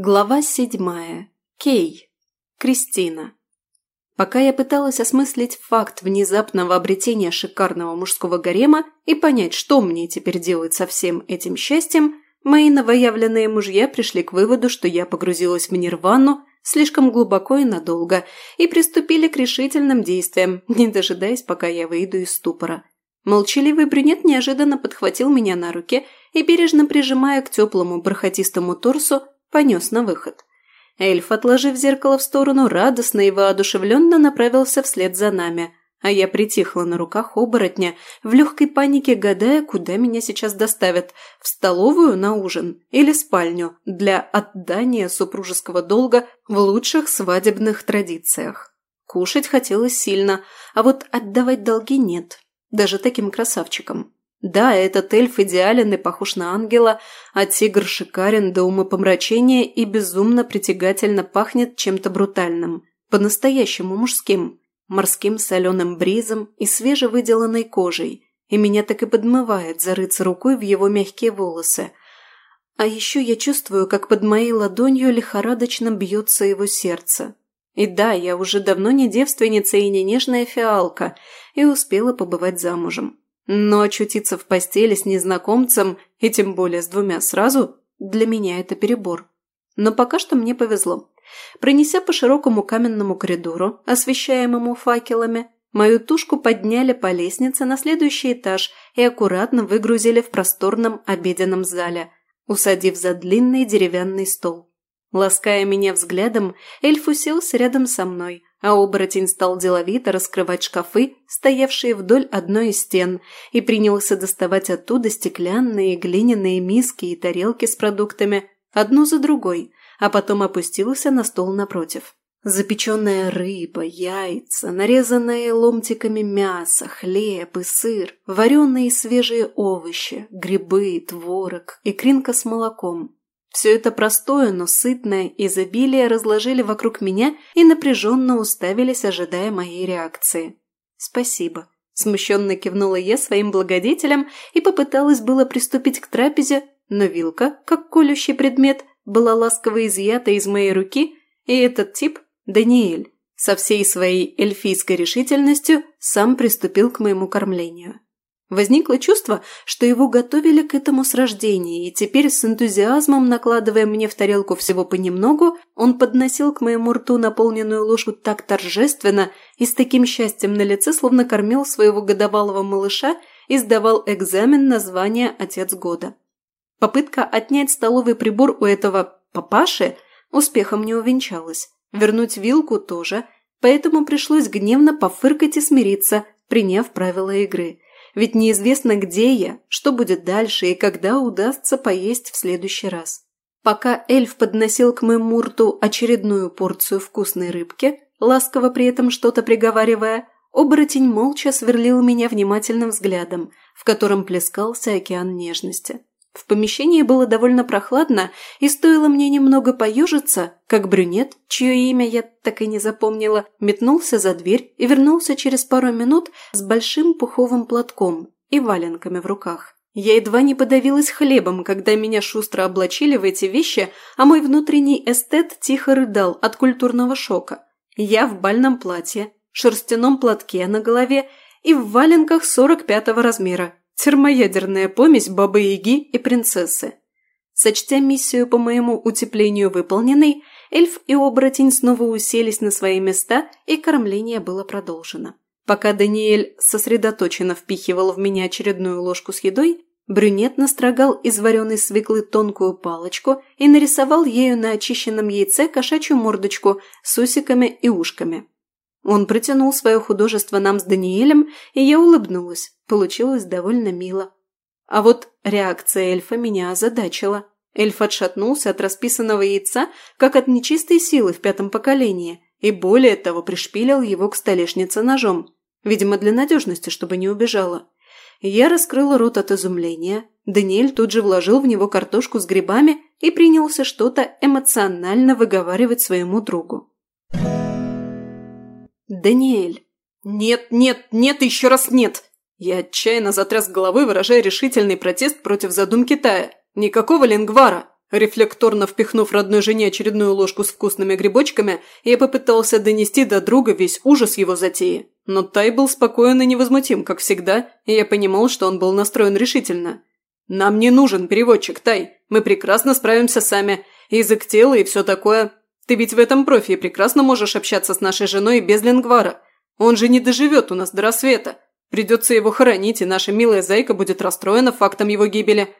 Глава седьмая. Кей. Кристина. Пока я пыталась осмыслить факт внезапного обретения шикарного мужского гарема и понять, что мне теперь делать со всем этим счастьем, мои новоявленные мужья пришли к выводу, что я погрузилась в нирвану слишком глубоко и надолго, и приступили к решительным действиям, не дожидаясь, пока я выйду из ступора. Молчаливый брюнет неожиданно подхватил меня на руки и, бережно прижимая к теплому бархатистому торсу, понес на выход. Эльф, отложив зеркало в сторону, радостно и воодушевленно направился вслед за нами, а я притихла на руках оборотня, в легкой панике гадая, куда меня сейчас доставят – в столовую на ужин или спальню для отдания супружеского долга в лучших свадебных традициях. Кушать хотелось сильно, а вот отдавать долги нет, даже таким красавчикам. Да, этот эльф идеален и похож на ангела, а тигр шикарен до умопомрачения и безумно притягательно пахнет чем-то брутальным, по-настоящему мужским, морским соленым бризом и свежевыделанной кожей, и меня так и подмывает зарыться рукой в его мягкие волосы. А еще я чувствую, как под моей ладонью лихорадочно бьется его сердце. И да, я уже давно не девственница и не нежная фиалка, и успела побывать замужем. Но очутиться в постели с незнакомцем, и тем более с двумя сразу, для меня это перебор. Но пока что мне повезло. Пронеся по широкому каменному коридору, освещаемому факелами, мою тушку подняли по лестнице на следующий этаж и аккуратно выгрузили в просторном обеденном зале, усадив за длинный деревянный стол. Лаская меня взглядом, эльф уселся рядом со мной, а оборотень стал деловито раскрывать шкафы, стоявшие вдоль одной из стен, и принялся доставать оттуда стеклянные, глиняные миски и тарелки с продуктами, одну за другой, а потом опустился на стол напротив. Запеченная рыба, яйца, нарезанное ломтиками мясо, хлеб и сыр, вареные свежие овощи, грибы, творог, икринка с молоком – все это простое, но сытное изобилие разложили вокруг меня и напряженно уставились, ожидая моей реакции. «Спасибо», – смущенно кивнула я своим благодетелям и попыталась было приступить к трапезе, но вилка, как колющий предмет, была ласково изъята из моей руки, и этот тип, Даниэль, со всей своей эльфийской решительностью сам приступил к моему кормлению. Возникло чувство, что его готовили к этому с рождения, и теперь с энтузиазмом, накладывая мне в тарелку всего понемногу, он подносил к моему рту наполненную ложку так торжественно и с таким счастьем на лице, словно кормил своего годовалого малыша и сдавал экзамен на звание «Отец года». Попытка отнять столовый прибор у этого «папаши» успехом не увенчалась. Вернуть вилку тоже, поэтому пришлось гневно пофыркать и смириться, приняв правила игры – ведь неизвестно, где я, что будет дальше и когда удастся поесть в следующий раз. Пока эльф подносил к моему рту очередную порцию вкусной рыбки, ласково при этом что-то приговаривая, оборотень молча сверлил меня внимательным взглядом, в котором плескался океан нежности. В помещении было довольно прохладно, и стоило мне немного поюжиться, как брюнет, чье имя я так и не запомнила, метнулся за дверь и вернулся через пару минут с большим пуховым платком и валенками в руках. Я едва не подавилась хлебом, когда меня шустро облачили в эти вещи, а мой внутренний эстет тихо рыдал от культурного шока. Я в бальном платье, шерстяном платке на голове и в валенках 45 размера, Термоядерная помесь Бабы-Яги и принцессы. Сочтя миссию по моему утеплению выполненной, эльф и оборотень снова уселись на свои места, и кормление было продолжено. Пока Даниэль сосредоточенно впихивал в меня очередную ложку с едой, брюнет настрогал из вареной свеклы тонкую палочку и нарисовал ею на очищенном яйце кошачью мордочку с усиками и ушками. Он протянул свое художество нам с Даниэлем, и я улыбнулась. Получилось довольно мило. А вот реакция эльфа меня озадачила. Эльф отшатнулся от расписанного яйца, как от нечистой силы в пятом поколении, и более того пришпилил его к столешнице ножом. Видимо, для надежности, чтобы не убежала. Я раскрыла рот от изумления. Даниэль тут же вложил в него картошку с грибами и принялся что-то эмоционально выговаривать своему другу. «Даниэль!» «Нет, нет, нет еще раз нет!» Я отчаянно затряс головой, выражая решительный протест против задум Китая. «Никакого лингвара! Рефлекторно впихнув родной жене очередную ложку с вкусными грибочками, я попытался донести до друга весь ужас его затеи. Но Тай был спокоен и невозмутим, как всегда, и я понимал, что он был настроен решительно. «Нам не нужен переводчик, Тай. Мы прекрасно справимся сами. Язык тела и все такое. Ты ведь в этом профи прекрасно можешь общаться с нашей женой без лингвара. Он же не доживет у нас до рассвета. Придется его хоронить, и наша милая зайка будет расстроена фактом его гибели.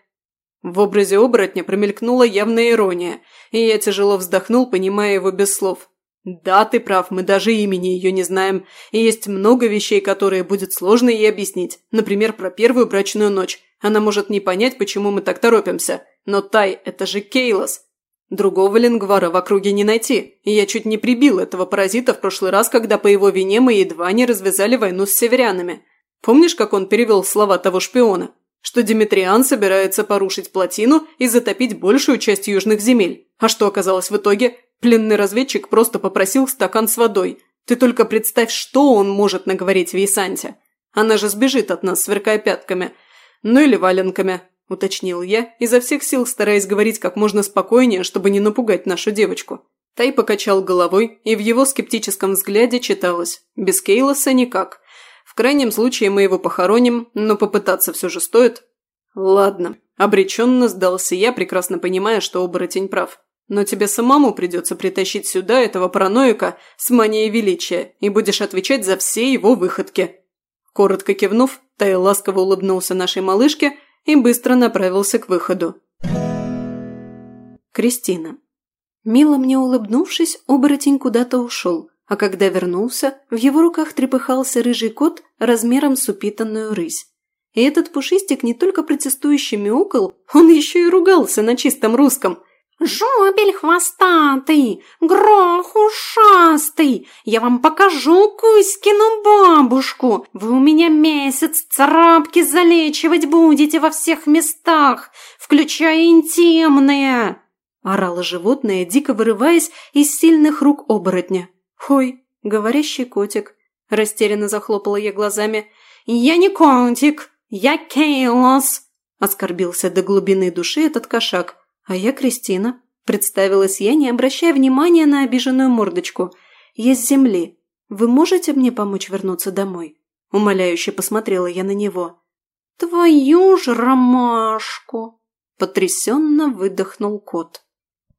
В образе оборотня промелькнула явная ирония, и я тяжело вздохнул, понимая его без слов. «Да, ты прав, мы даже имени ее не знаем, и есть много вещей, которые будет сложно ей объяснить. Например, про первую брачную ночь. Она может не понять, почему мы так торопимся. Но Тай – это же Кейлос. Другого лингвара в округе не найти, и я чуть не прибил этого паразита в прошлый раз, когда по его вине мы едва не развязали войну с северянами. Помнишь, как он перевел слова того шпиона? Что Димитриан собирается порушить плотину и затопить большую часть южных земель. А что оказалось в итоге? Пленный разведчик просто попросил стакан с водой. Ты только представь, что он может наговорить Вейсанте. Она же сбежит от нас, сверкая пятками. Ну или валенками, уточнил я, изо всех сил стараясь говорить как можно спокойнее, чтобы не напугать нашу девочку. Тай покачал головой, и в его скептическом взгляде читалось «Без Кейлоса никак крайнем случае мы его похороним, но попытаться все же стоит. Ладно, обреченно сдался я, прекрасно понимая, что оборотень прав. Но тебе самому придется притащить сюда этого параноика с манией величия и будешь отвечать за все его выходки. Коротко кивнув, Тай ласково улыбнулся нашей малышке и быстро направился к выходу. Кристина. Мило мне улыбнувшись, оборотень куда-то ушел, а когда вернулся, в его руках трепыхался рыжий кот размером с упитанную рысь. И этот пушистик не только протестующий мяукал, он еще и ругался на чистом русском. «Жобель хвостатый, грох ушастый, я вам покажу Кузькину бабушку. Вы у меня месяц царапки залечивать будете во всех местах, включая интимные!» Орало животное, дико вырываясь из сильных рук оборотня. «Ой, говорящий котик!» – растерянно захлопала я глазами. «Я не котик, я Кейлос!» – оскорбился до глубины души этот кошак. «А я Кристина», – представилась я, не обращая внимания на обиженную мордочку. «Я земли. Вы можете мне помочь вернуться домой?» Умоляюще посмотрела я на него. «Твою ж ромашку!» – потрясенно выдохнул кот.